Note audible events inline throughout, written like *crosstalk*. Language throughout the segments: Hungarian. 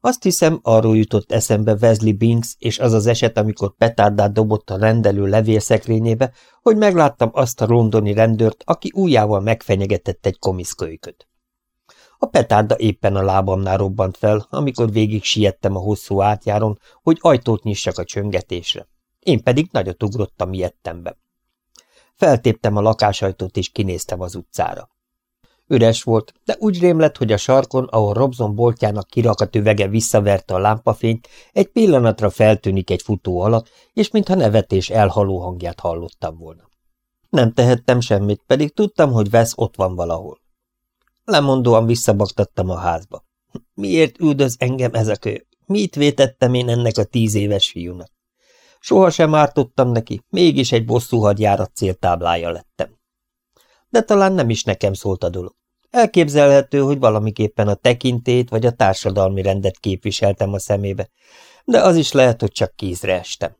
Azt hiszem, arról jutott eszembe Wesley Binks és az az eset, amikor petárdát dobott a rendelő levélszekrényébe, hogy megláttam azt a londoni rendőrt, aki újjával megfenyegetett egy komiszkölyköt. A petárda éppen a lábamnál robbant fel, amikor végig siettem a hosszú átjáron, hogy ajtót nyissak a csöngetésre. Én pedig nagyot ugrottam ilyettembe. Feltéptem a lakásajtót, és kinéztem az utcára. Üres volt, de úgy rémlett, hogy a sarkon, ahol Robson boltjának kirakat üvege visszaverte a lámpafényt, egy pillanatra feltűnik egy futó alak, és mintha nevetés elhaló hangját hallottam volna. Nem tehettem semmit, pedig tudtam, hogy vesz ott van valahol. Lemondóan visszabaktattam a házba. Miért üldöz engem ez a kő? Mit vétettem én ennek a tíz éves fiúnak? Soha sem ártottam neki, mégis egy bosszú hadjárat céltáblája lettem. De talán nem is nekem szólt a dolog. Elképzelhető, hogy valamiképpen a tekintét vagy a társadalmi rendet képviseltem a szemébe, de az is lehet, hogy csak kézre estem.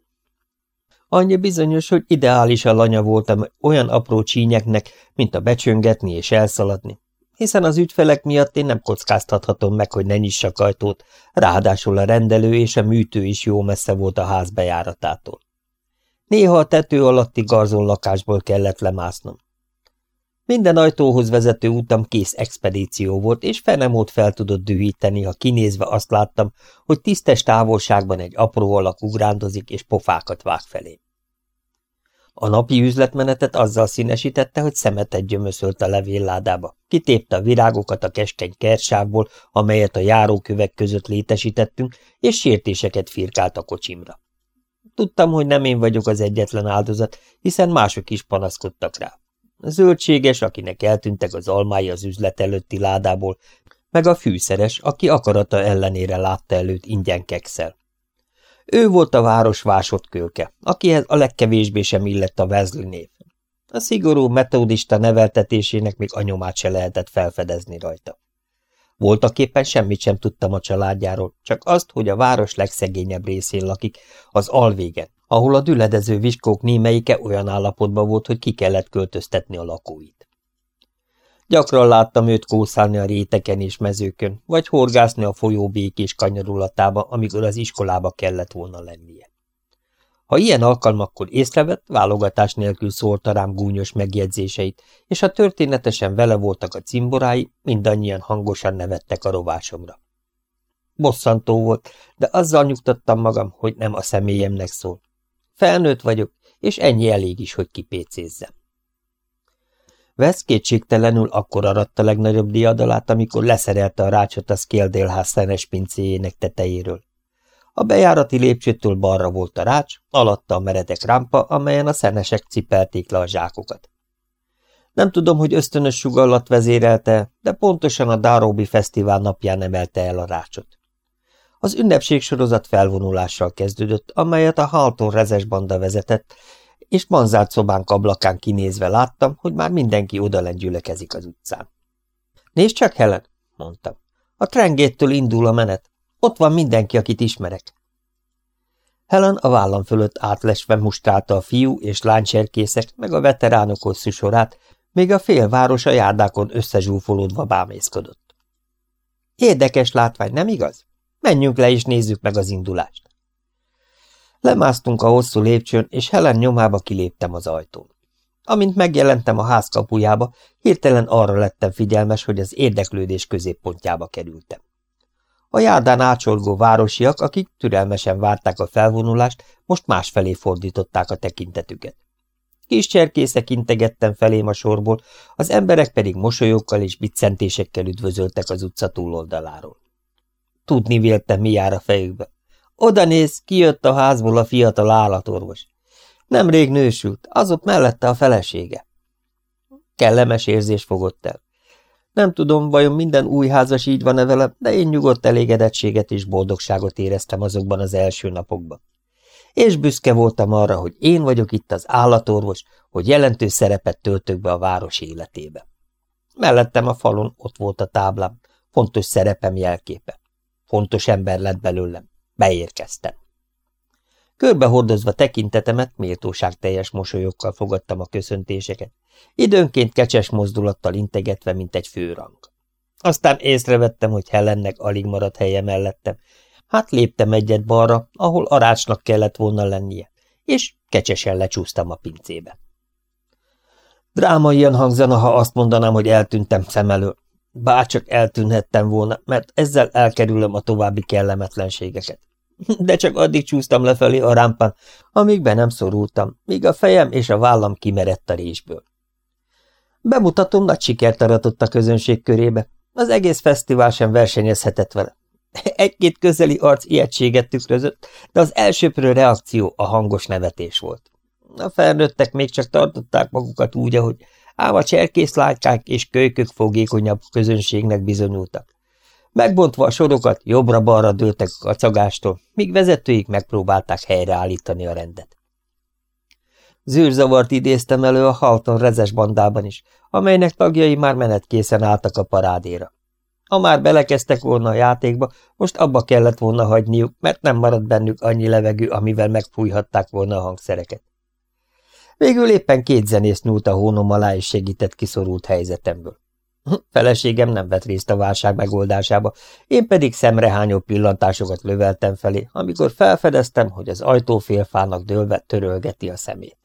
Annyi bizonyos, hogy ideális a lanya voltam olyan apró csínyeknek, mint a becsöngetni és elszaladni, hiszen az ügyfelek miatt én nem kockáztathatom meg, hogy ne nyissak ajtót, ráadásul a rendelő és a műtő is jó messze volt a ház bejáratától. Néha a tető alatti garzon lakásból kellett lemásznom. Minden ajtóhoz vezető utam kész expedíció volt, és fenemót fel tudott dühíteni, ha kinézve azt láttam, hogy tisztes távolságban egy apró alak ugrándozik és pofákat vág felé. A napi üzletmenetet azzal színesítette, hogy szemetet gyömöszölt a levélládába, kitépte a virágokat a keskeny kersávból, amelyet a járókövek között létesítettünk, és sértéseket firkált a kocsimra. Tudtam, hogy nem én vagyok az egyetlen áldozat, hiszen mások is panaszkodtak rá. A zöldséges, akinek eltűntek az almái az üzlet előtti ládából, meg a fűszeres, aki akarata ellenére látta előtt ingyen kekszel. Ő volt a város vásott kölke, akihez a legkevésbé sem illett a Wesley név. A szigorú metódista neveltetésének még anyomát se lehetett felfedezni rajta. Voltaképpen semmit sem tudtam a családjáról, csak azt, hogy a város legszegényebb részén lakik, az alvégen, ahol a düledező viskók némelyike olyan állapotban volt, hogy ki kellett költöztetni a lakóit. Gyakran láttam őt kószálni a réteken és mezőkön, vagy horgászni a folyó békés kanyarulatába, amikor az iskolába kellett volna lennie. Ha ilyen alkalmakkor észrevett, válogatás nélkül szólta rám gúnyos megjegyzéseit, és ha történetesen vele voltak a cimborái, mindannyian hangosan nevettek a rovásomra. Bosszantó volt, de azzal nyugtattam magam, hogy nem a személyemnek szól. Felnőtt vagyok, és ennyi elég is, hogy kipécézzem. Vesz kétségtelenül akkor aratta legnagyobb diadalát, amikor leszerelte a rácsot a Skéldélház szenes pincéjének tetejéről. A bejárati lépcsőtől balra volt a rács, alatta a meredek rámpa, amelyen a szenesek cipelték le a zsákokat. Nem tudom, hogy ösztönös sugallat vezérelte, de pontosan a Darobi Fesztivál napján emelte el a rácsot. Az ünnepségsorozat felvonulással kezdődött, amelyet a Halton rezes banda vezetett, és manzárt szobánk ablakán kinézve láttam, hogy már mindenki odalen gyülekezik az utcán. – Nézd csak, Helen! – mondtam. – A trengéttől indul a menet. Ott van mindenki, akit ismerek. Helen a vállam fölött átlesve mustálta a fiú és lánycserkészek meg a veteránok hosszú sorát, még a félváros a járdákon összezsúfolódva bámészkodott. Érdekes látvány, nem igaz? Menjünk le és nézzük meg az indulást. Lemásztunk a hosszú lépcsőn, és Helen nyomába kiléptem az ajtón. Amint megjelentem a ház kapujába, hirtelen arra lettem figyelmes, hogy az érdeklődés középpontjába kerültem. A járdán ácsolgó városiak, akik türelmesen várták a felvonulást, most másfelé fordították a tekintetüket. Kis cserkészek integettem felém a sorból, az emberek pedig mosolyokkal és biccentésekkel üdvözöltek az utca túloldaláról. Tudni véltem, mi jár a fejükbe. Oda néz, kijött a házból a fiatal állatorvos. Nemrég nősült, az ott mellette a felesége. Kellemes érzés fogott el. Nem tudom, vajon minden új házas így van-e vele, de én nyugodt elégedettséget és boldogságot éreztem azokban az első napokban. És büszke voltam arra, hogy én vagyok itt az állatorvos, hogy jelentős szerepet töltök be a város életébe. Mellettem a falon ott volt a táblám, fontos szerepem jelképe. Fontos ember lett belőlem. Beérkeztem. Körbehordozva tekintetemet, méltóságteljes mosolyokkal fogadtam a köszöntéseket, időnként kecses mozdulattal integetve, mint egy főrang. Aztán észrevettem, hogy Helennek alig maradt helye mellettem. Hát léptem egyet balra, ahol arácsnak kellett volna lennie, és kecsesen lecsúsztam a pincébe. Drámaian hangzana, ha azt mondanám, hogy eltűntem szem elől. Bárcsak eltűnhettem volna, mert ezzel elkerülöm a további kellemetlenségeket. *laughs* De csak addig csúsztam lefelé a rámpán, amíg be nem szorultam, míg a fejem és a vállam kimerett a résből. Bemutatom nagy sikert aratott a közönség körébe. Az egész fesztivál sem versenyezhetett vele. *laughs* Egy-két közeli arc ijegységet tükrözött, de az elsőprő reakció a hangos nevetés volt. A felnőttek még csak tartották magukat úgy, ahogy ám a cserkészlátkák és kölykök fogékonyabb közönségnek bizonyultak. Megbontva a sorokat, jobbra-balra dőltek a kacagástól, míg vezetőik megpróbálták helyreállítani a rendet. Zűrzavart idéztem elő a Halton rezes bandában is, amelynek tagjai már menetkészen álltak a parádéra. Ha már belekezdtek volna a játékba, most abba kellett volna hagyniuk, mert nem maradt bennük annyi levegő, amivel megfújhatták volna a hangszereket. Végül éppen két zenész nyúlt a hónom alá és segített kiszorult helyzetemből. Feleségem nem vett részt a válság megoldásába, én pedig szemrehányó pillantásokat löveltem felé, amikor felfedeztem, hogy az ajtófélfának dőlve törölgeti a szemét.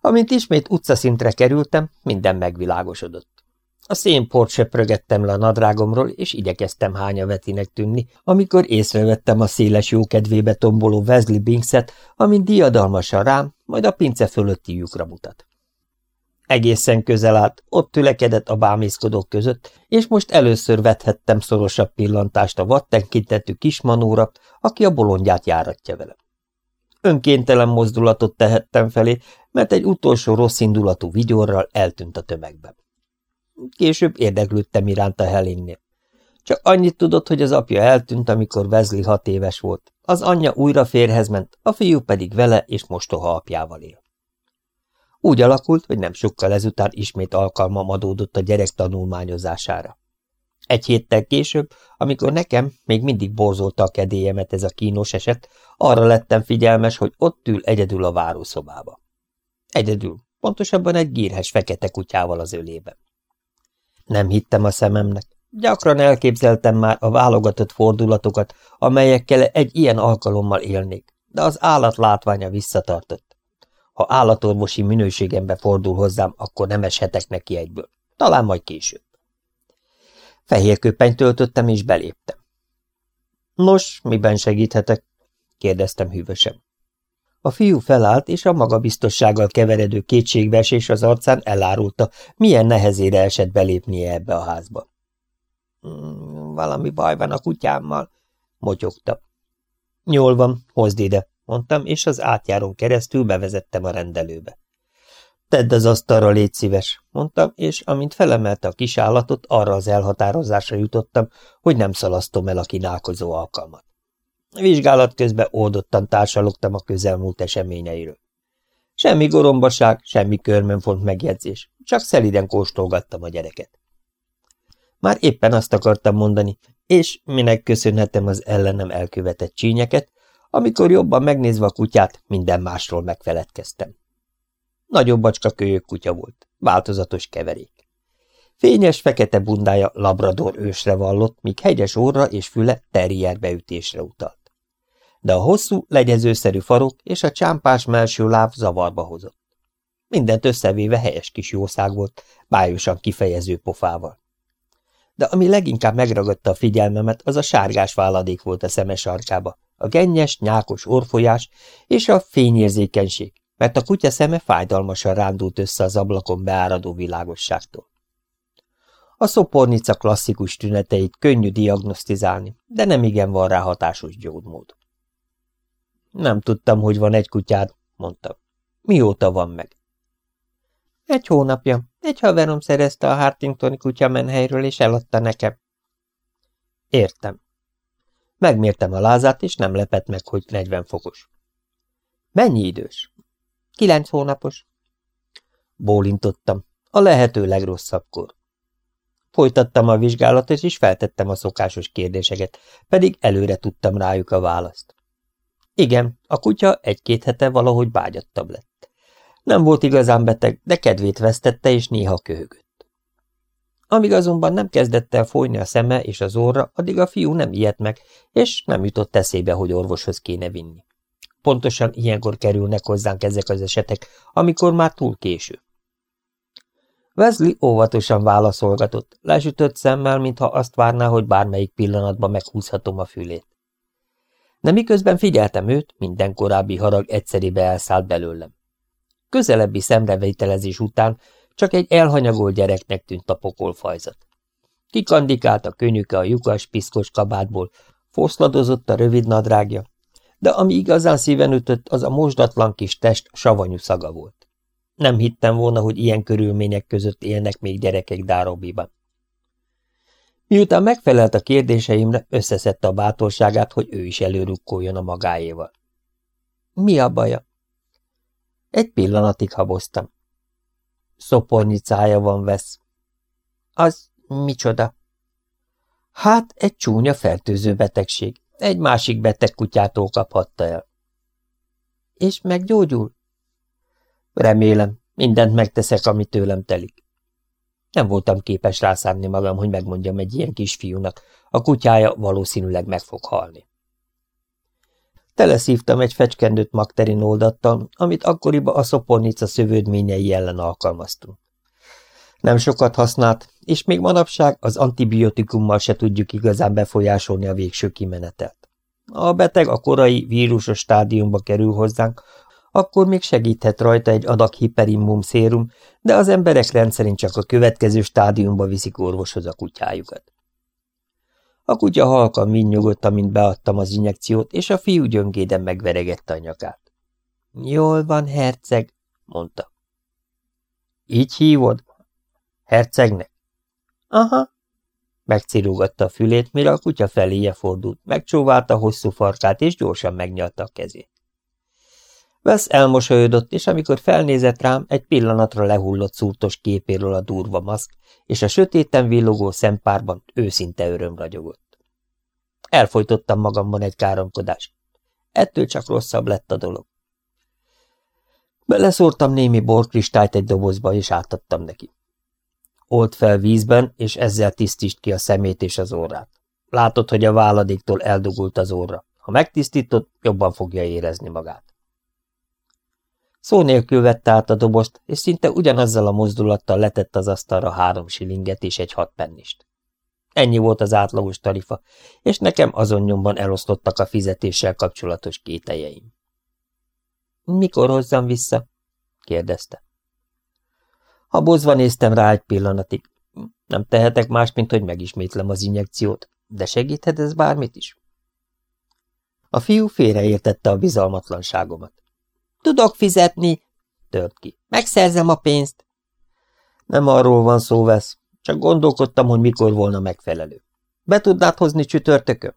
Amint ismét utcaszintre kerültem, minden megvilágosodott. A szénport söprögettem le a nadrágomról, és igyekeztem hányavetinek tűnni, amikor észrevettem a széles jókedvébe tomboló Wesley Binkset, amint diadalmasan rám, majd a pince fölötti lyukra mutat. Egészen közel állt, ott tülekedett a bámészkodók között, és most először vethettem szorosabb pillantást a vattenkintetű kismanóra, aki a bolondját járatja vele. Önkéntelen mozdulatot tehettem felé, mert egy utolsó rossz indulatú vigyorral eltűnt a tömegben. Később érdeklődtem iránta Helinnél. Csak annyit tudott, hogy az apja eltűnt, amikor Wesley hat éves volt. Az anyja újra férhez ment, a fiú pedig vele és mostoha apjával él. Úgy alakult, hogy nem sokkal ezután ismét alkalmam adódott a gyerek tanulmányozására. Egy héttel később, amikor nekem még mindig borzolta a kedélyemet ez a kínos eset, arra lettem figyelmes, hogy ott ül egyedül a várószobába. Egyedül, pontosabban egy gírhes fekete kutyával az ölében. Nem hittem a szememnek. Gyakran elképzeltem már a válogatott fordulatokat, amelyekkel egy ilyen alkalommal élnék, de az állat látványa visszatartott. Ha állatorvosi minőségembe fordul hozzám, akkor nem eshetek neki egyből. Talán majd később. Fehér köpenyt töltöttem, és beléptem. Nos, miben segíthetek? kérdeztem hűvösen. A fiú felállt, és a magabiztossággal keveredő kétségbeesés az arcán elárulta, milyen nehezére esett belépnie ebbe a házba. Hmm, valami baj van a kutyámmal, motyogta. Jól van, hozd ide, mondtam, és az átjáron keresztül bevezettem a rendelőbe. Tedd az asztalra, légy szíves, mondtam, és amint felemelte a kis állatot, arra az elhatározásra jutottam, hogy nem szalasztom el a kínálkozó alkalmat. Vizsgálat közben oldottan társalogtam a közelmúlt eseményeiről. Semmi gorombaság, semmi körmönfont megjegyzés, csak szeliden kóstolgattam a gyereket. Már éppen azt akartam mondani, és minek köszönhetem az ellenem elkövetett csínyeket, amikor jobban megnézve a kutyát, minden másról megfeledkeztem. Nagyobb bacska kölyök kutya volt, változatos keverék. Fényes, fekete bundája labrador ősre vallott, míg hegyes orra és füle terrier beütésre utalt de a hosszú, legyezőszerű farok és a csámpás melső láb zavarba hozott. Mindent összevéve helyes kis jószág volt, bájosan kifejező pofával. De ami leginkább megragadta a figyelmemet, az a sárgás váladék volt a szeme sarkába, a gennyes, nyákos orfolyás és a fényérzékenység, mert a kutya szeme fájdalmasan rándult össze az ablakon beáradó világosságtól. A szopornica klasszikus tüneteit könnyű diagnosztizálni, de nem igen van rá hatásos gyógymód. Nem tudtam, hogy van egy kutyád, mondta. Mióta van meg? Egy hónapja. Egy haverom szerezte a Hartingtoni kutyamenhelyről, és eladta nekem. Értem. Megmértem a lázát, és nem lepett meg, hogy 40 fokos. Mennyi idős? Kilenc hónapos. Bólintottam. A lehető legrosszabbkor. Folytattam a vizsgálatot, és feltettem a szokásos kérdéseket, pedig előre tudtam rájuk a választ. Igen, a kutya egy-két hete valahogy bágyattabb lett. Nem volt igazán beteg, de kedvét vesztette, és néha köhögött. Amíg azonban nem kezdett el folyni a szeme és az orra, addig a fiú nem ijedt meg, és nem jutott eszébe, hogy orvoshoz kéne vinni. Pontosan ilyenkor kerülnek hozzánk ezek az esetek, amikor már túl késő. Wesley óvatosan válaszolgatott, lesütött szemmel, mintha azt várná, hogy bármelyik pillanatban meghúzhatom a fülét. De miközben figyeltem őt, minden korábbi harag egyszerébe elszállt belőlem. Közelebbi szemrevételezés után csak egy elhanyagolt gyereknek tűnt a pokolfajzat. Kikandikált a könyöke a lyukas, piszkos kabátból, foszladozott a rövid nadrágja, de ami igazán szíven ütött, az a mosdatlan kis test savanyú szaga volt. Nem hittem volna, hogy ilyen körülmények között élnek még gyerekek Dárobiban. Miután megfelelt a kérdéseimre, összeszedte a bátorságát, hogy ő is előrukkoljon a magáéval. Mi a baja? Egy pillanatig haboztam. Szopornyicája van vesz. Az micsoda? Hát egy csúnya fertőző betegség. Egy másik beteg kutyától kaphatta el. És meggyógyul? Remélem, mindent megteszek, ami tőlem telik. Nem voltam képes rászánni magam, hogy megmondjam egy ilyen kisfiúnak, a kutyája valószínűleg meg fog halni. Teleszívtam egy fecskendőt magterin oldattal, amit akkoriban a szopornica szövődményei ellen alkalmaztunk. Nem sokat használt, és még manapság az antibiotikummal se tudjuk igazán befolyásolni a végső kimenetelt. A beteg a korai vírusos stádiumba kerül hozzánk, akkor még segíthet rajta egy adag hiperimmum szérum, de az emberek rendszerint csak a következő stádiumba viszik orvoshoz a kutyájukat. A kutya halkan vinnyogott, amint beadtam az injekciót, és a fiú gyöngéden megveregette a nyakát. Jól van, herceg, mondta. Így hívod? Hercegnek? Aha. Megcirugatta a fülét, mire a kutya feléje fordult, megcsóválta hosszú farkát, és gyorsan megnyalta a kezét. Vesz elmosolyodott, és amikor felnézett rám, egy pillanatra lehullott szúrtos képéről a durva maszk, és a sötéten villogó szempárban őszinte öröm ragyogott. Elfolytottam magamban egy káromkodást. Ettől csak rosszabb lett a dolog. Beleszórtam némi borkristályt egy dobozba, és átadtam neki. Old fel vízben, és ezzel tisztítsd ki a szemét és az orrát. Látod, hogy a váladéktól eldugult az orra. Ha megtisztítod, jobban fogja érezni magát. Szó nélkül vette át a dobozt, és szinte ugyanazzal a mozdulattal letett az asztalra három silinget és egy hat pennist. Ennyi volt az átlagos tarifa, és nekem azon nyomban elosztottak a fizetéssel kapcsolatos kételjeim. Mikor hozzam vissza? kérdezte. Habozva néztem rá egy pillanatig. Nem tehetek más, mint hogy megismétlem az injekciót, de segíthet ez bármit is? A fiú félreértette a bizalmatlanságomat. Tudok fizetni, tört ki. Megszerzem a pénzt. Nem arról van szó, vesz. Csak gondolkodtam, hogy mikor volna megfelelő. Be tudnád hozni csütörtökön?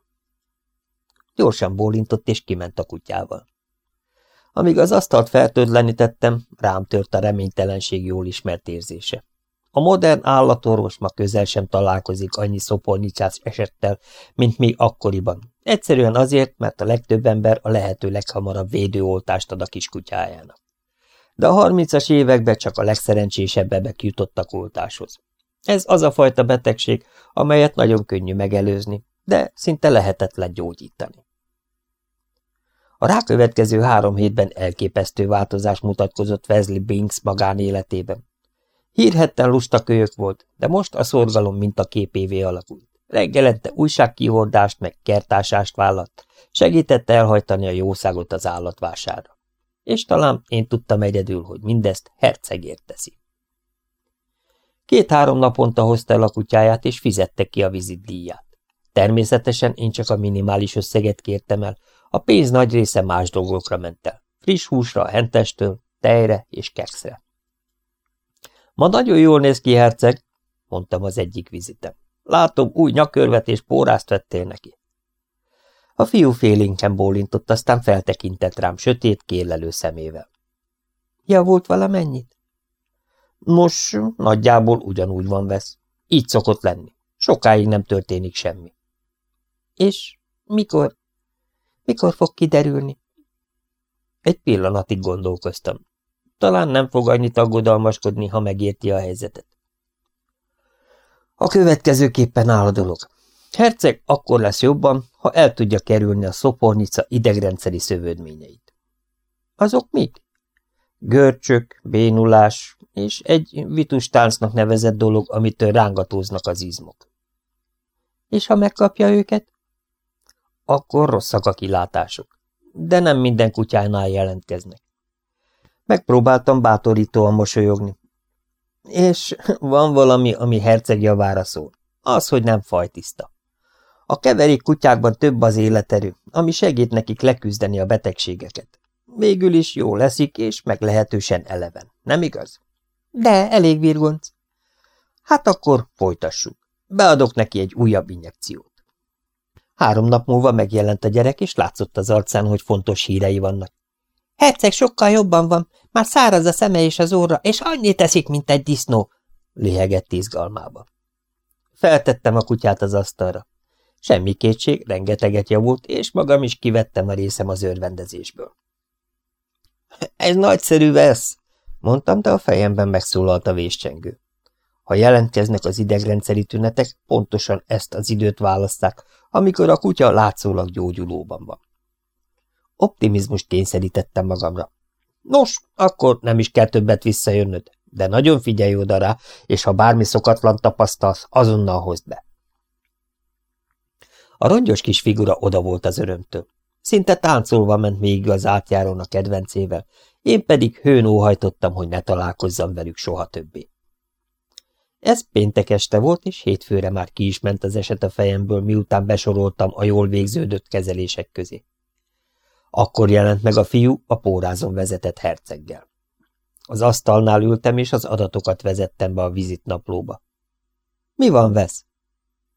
Gyorsan bólintott, és kiment a kutyával. Amíg az asztalt fertőtlenítettem, rám tört a reménytelenség jól ismert érzése. A modern állatorvos ma közel sem találkozik annyi szopornyicás esettel, mint még akkoriban. Egyszerűen azért, mert a legtöbb ember a lehető leghamarabb védőoltást ad a kiskutyájának. De a harmincas években csak a legszerencsésebbek jutottak oltáshoz. Ez az a fajta betegség, amelyet nagyon könnyű megelőzni, de szinte lehetetlen gyógyítani. A rákövetkező három hétben elképesztő változás mutatkozott Wesley Binks magánéletében. Hírhetten lusta kölyök volt, de most a szorgalom mint a képévé alakult. Reggelente újságkihordást meg kertásást vállalt, segítette elhajtani a jószágot az állatvására. És talán én tudtam egyedül, hogy mindezt hercegért teszi. Két-három naponta hozta el a kutyáját, és fizette ki a díját. Természetesen én csak a minimális összeget kértem el, a pénz nagy része más dolgokra ment el. Friss húsra, hentestől, tejre és kekszre. Ma nagyon jól néz ki, herceg, mondtam az egyik vizitem. Látom, új nyakörvet és pórázt vettél neki. A fiú félénken bólintott, aztán feltekintett rám sötét, kérlelő szemével. Javult valamennyit? Nos, nagyjából ugyanúgy van vesz. Így szokott lenni. Sokáig nem történik semmi. És mikor? Mikor fog kiderülni? Egy pillanatig gondolkoztam. Talán nem fog annyit aggodalmaskodni, ha megérti a helyzetet. A következőképpen áll a dolog. Herceg akkor lesz jobban, ha el tudja kerülni a szopornica idegrendszeri szövődményeit. Azok mik? Görcsök, bénulás és egy vitustáncnak nevezett dolog, amitől rángatóznak az izmok. És ha megkapja őket? Akkor rosszak a kilátások, de nem minden kutyánál jelentkeznek. Megpróbáltam bátorítóan mosolyogni. És *laughs* van valami, ami herceg javára szól. Az, hogy nem fajtiszta. A keverék kutyákban több az életerő, ami segít nekik leküzdeni a betegségeket. Végül is jó leszik, és meglehetősen eleven, nem igaz? De, elég virgonc. Hát akkor folytassuk. Beadok neki egy újabb injekciót. Három nap múlva megjelent a gyerek, és látszott az arcán, hogy fontos hírei vannak. Herceg sokkal jobban van, már száraz a szeme és az óra, és annyit teszik, mint egy disznó, lihegett izgalmába. Feltettem a kutyát az asztalra. Semmi kétség, rengeteget javult, és magam is kivettem a részem az örvendezésből. Ez nagyszerű vesz, mondtam, de a fejemben megszólalt a véscsengő. Ha jelentkeznek az idegrendszeri tünetek, pontosan ezt az időt választák, amikor a kutya látszólag gyógyulóban van. Optimizmust kényszerítettem magamra. Nos, akkor nem is kell többet visszajönnöd, de nagyon figyelj oda rá, és ha bármi szokatlan tapasztalsz, azonnal hozd be. A rongyos kis figura oda volt az örömtől. Szinte táncolva ment végig az átjárón a kedvencével, én pedig hőn óhajtottam, hogy ne találkozzam velük soha többé. Ez péntek este volt, és hétfőre már ki is ment az eset a fejemből, miután besoroltam a jól végződött kezelések közé. Akkor jelent meg a fiú a pórázon vezetett herceggel. Az asztalnál ültem, és az adatokat vezettem be a vizitnaplóba. Mi van, vesz?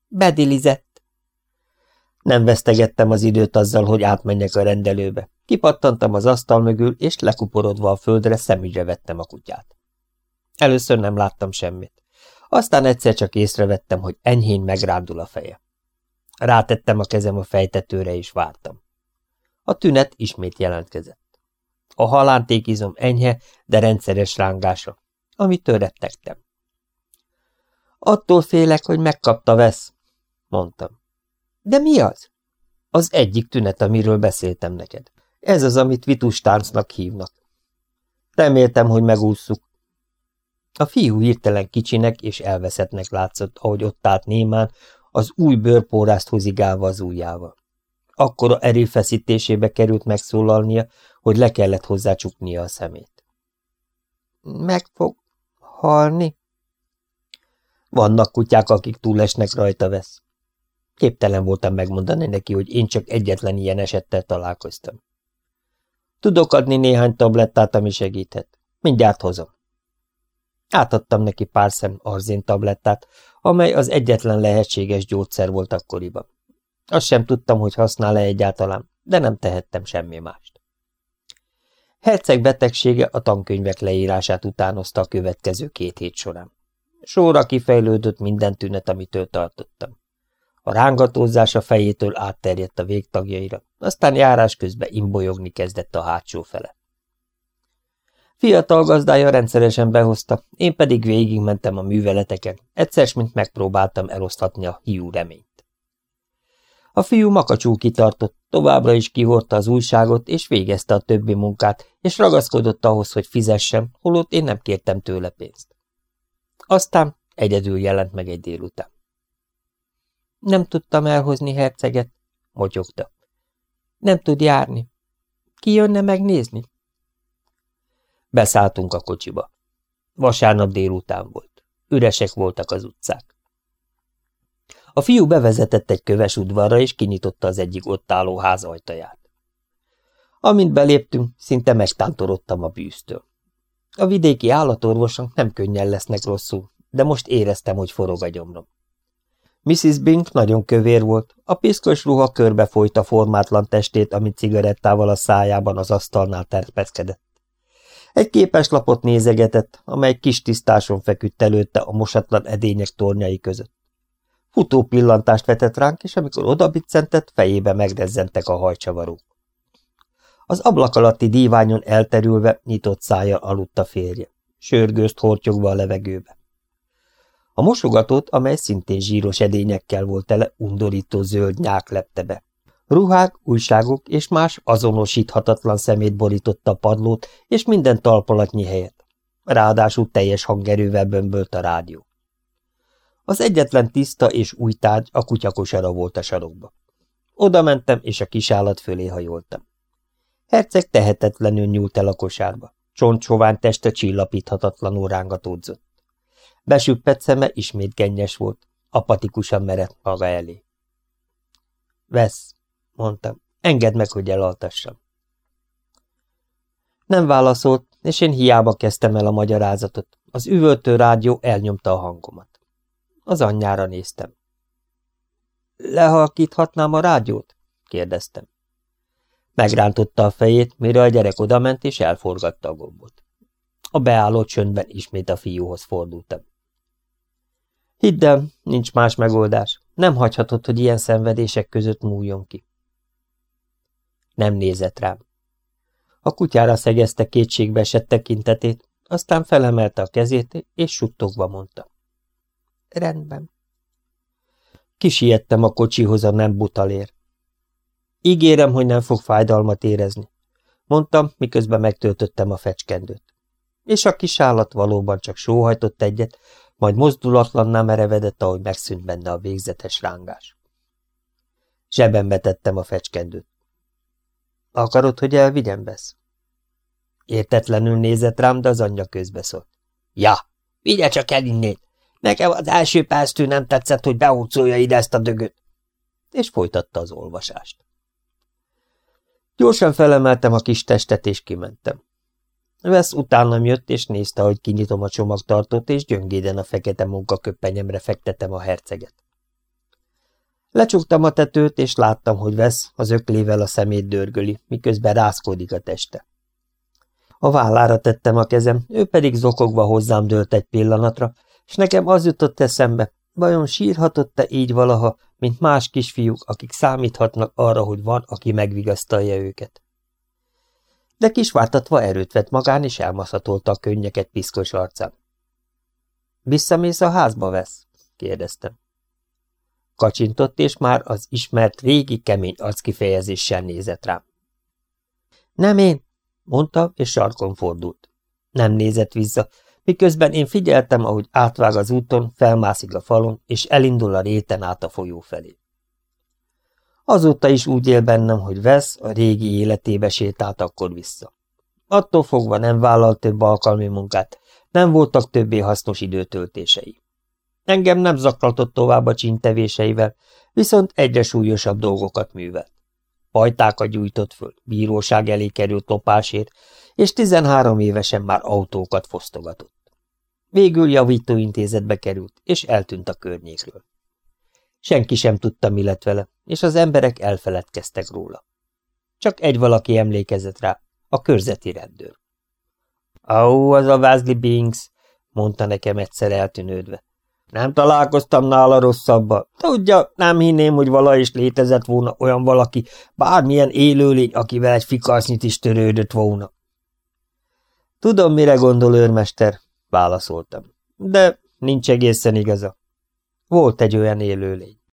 Bedilizett. Nem vesztegettem az időt azzal, hogy átmenjek a rendelőbe. Kipattantam az asztal mögül, és lekuporodva a földre szemügyre vettem a kutyát. Először nem láttam semmit. Aztán egyszer csak észrevettem, hogy enyhén megrándul a feje. Rátettem a kezem a fejtetőre, és vártam. A tünet ismét jelentkezett. A halántékizom enyhe, de rendszeres rángása, amitől rettegtem. Attól félek, hogy megkapta vesz, mondtam. De mi az? Az egyik tünet, amiről beszéltem neked. Ez az, amit vitustáncnak hívnak. Reméltem, hogy megússzuk. A fiú hirtelen kicsinek és elveszettnek látszott, ahogy ott állt némán, az új bőrpórázt hozigálva az ujjával. Akkora erőfeszítésébe került megszólalnia, hogy le kellett hozzá csuknia a szemét. Meg fog halni? Vannak kutyák, akik túlesnek rajta vesz. Képtelen voltam megmondani neki, hogy én csak egyetlen ilyen esettel találkoztam. Tudok adni néhány tablettát, ami segíthet. Mindjárt hozom. Átadtam neki pár szem arzén tablettát, amely az egyetlen lehetséges gyógyszer volt akkoriban. Azt sem tudtam, hogy használ-e egyáltalán, de nem tehettem semmi mást. Herceg betegsége a tankönyvek leírását utánozta a következő két hét során. Sorra kifejlődött minden tünet, amitől tartottam. A rángatózás a fejétől átterjedt a végtagjaira, aztán járás közben imbolyogni kezdett a hátsó fele. Fiatal gazdája rendszeresen behozta, én pedig végigmentem a műveleteken, egyszer, mint megpróbáltam elosztatni a hiú reményt. A fiú makacsul kitartott, továbbra is kihordta az újságot, és végezte a többi munkát, és ragaszkodott ahhoz, hogy fizessem, holott én nem kértem tőle pénzt. Aztán egyedül jelent meg egy délután. Nem tudtam elhozni herceget, motyogta. Nem tud járni. Ki jönne megnézni? Beszálltunk a kocsiba. Vasárnap délután volt. Üresek voltak az utcák. A fiú bevezetett egy köves udvarra, és kinyitotta az egyik ott álló ház ajtaját. Amint beléptünk, szinte megtántorodtam a bűztől. A vidéki állatorvosok nem könnyen lesznek rosszul, de most éreztem, hogy forog a gyomrom. Mrs. Bink nagyon kövér volt, a piszkos ruha körbe folyta formátlan testét, amit cigarettával a szájában az asztalnál terpeszkedett. Egy képeslapot nézegetett, amely kis tisztáson feküdt előtte a mosatlan edények tornyai között. Futó pillantást vetett ránk, és amikor odabiccentett, fejébe megrezzentek a hajcsavarók. Az ablak alatti díványon elterülve, nyitott szája aludt a férje, sörgőzt hortyogva a levegőbe. A mosogatót, amely szintén zsíros edényekkel volt tele, undorító zöld nyák lepte be. Ruhák, újságok és más azonosíthatatlan szemét borította a padlót és minden talpalatnyi helyet. Ráadásul teljes hangerővel bömbölt a rádió. Az egyetlen tiszta és új tárgy a kutyakosara volt a sarokba. Oda mentem, és a kisállat fölé hajoltam. Herceg tehetetlenül nyúlt el a kosárba. Csontsován teste csillapíthatatlanul rángatódzott. Besüppett szeme ismét gennyes volt, apatikusan merett maga elé. Vesz, mondtam, engedd meg, hogy elaltassam. Nem válaszolt, és én hiába kezdtem el a magyarázatot. Az üvöltő rádió elnyomta a hangomat. Az anyjára néztem. Lehalkíthatnám a rádiót? kérdeztem. Megrántotta a fejét, mire a gyerek odament, és elforgatta a gombot. A beálló csöndben ismét a fiúhoz fordultam. Hidd el, nincs más megoldás. Nem hagyhatod, hogy ilyen szenvedések között múljon ki. Nem nézett rám. A kutyára szegezte kétségbe esett tekintetét, aztán felemelte a kezét, és suttogva mondta. Rendben. Kisiettem a kocsihoz a nem butalér. Ígérem, hogy nem fog fájdalmat érezni, mondtam, miközben megtöltöttem a fecskendőt. És a kis állat valóban csak sóhajtott egyet, majd mozdulatlanná merevedett, ahogy megszűnt benne a végzetes rángás. Zsebembe tettem a fecskendőt. Akarod, hogy elvigyem, Besz? Értetlenül nézett rám, de az anyja közbeszólt. Ja, vigye csak el innét! Nekem az első perctől nem tetszett, hogy behúzolja ide ezt a dögöt. És folytatta az olvasást. Gyorsan felemeltem a kis testet, és kimentem. Vesz utánam jött, és nézte, hogy kinyitom a csomagtartót, és gyöngéden a fekete munkaköppenyemre fektetem a herceget. Lecsuktam a tetőt, és láttam, hogy vesz, az öklével a szemét dörgöli, miközben rázkódik a teste. A vállára tettem a kezem, ő pedig zokogva hozzám dőlt egy pillanatra, és nekem az jutott eszembe, vajon sírhatott-e így valaha, mint más kisfiúk, akik számíthatnak arra, hogy van, aki megvigasztalja őket. De kisvártatva erőt vett magán, és elmaszatolta a könnyeket piszkos arcán. Visszamész a házba, vesz? kérdeztem. Kacsintott, és már az ismert régi kemény arckifejezéssel nézett rám. Nem én, mondta, és sarkon fordult. Nem nézett vissza, miközben én figyeltem, ahogy átvág az úton, felmászik a falon, és elindul a réten át a folyó felé. Azóta is úgy él bennem, hogy vesz, a régi életébe sétált akkor vissza. Attól fogva nem vállalt több alkalmi munkát, nem voltak többé hasznos időtöltései. Engem nem zaklatott tovább a csintevéseivel, viszont egyre súlyosabb dolgokat művelt. Pajtákat gyújtott föl, bíróság elé került lopásért, és 13 évesen már autókat fosztogatott. Végül javítóintézetbe került, és eltűnt a környékről. Senki sem tudta, mi lett vele, és az emberek elfeledkeztek róla. Csak egy valaki emlékezett rá, a körzeti rendőr. Ó, az a Wesley Binks, mondta nekem egyszer eltűnődve. Nem találkoztam nála rosszabba. Tudja, nem hinném, hogy vala is létezett volna olyan valaki, bármilyen élőlény, akivel egy fikasznyit is törődött volna. Tudom, mire gondol őrmester, válaszoltam. De nincs egészen igaza. Volt egy olyan élőlény.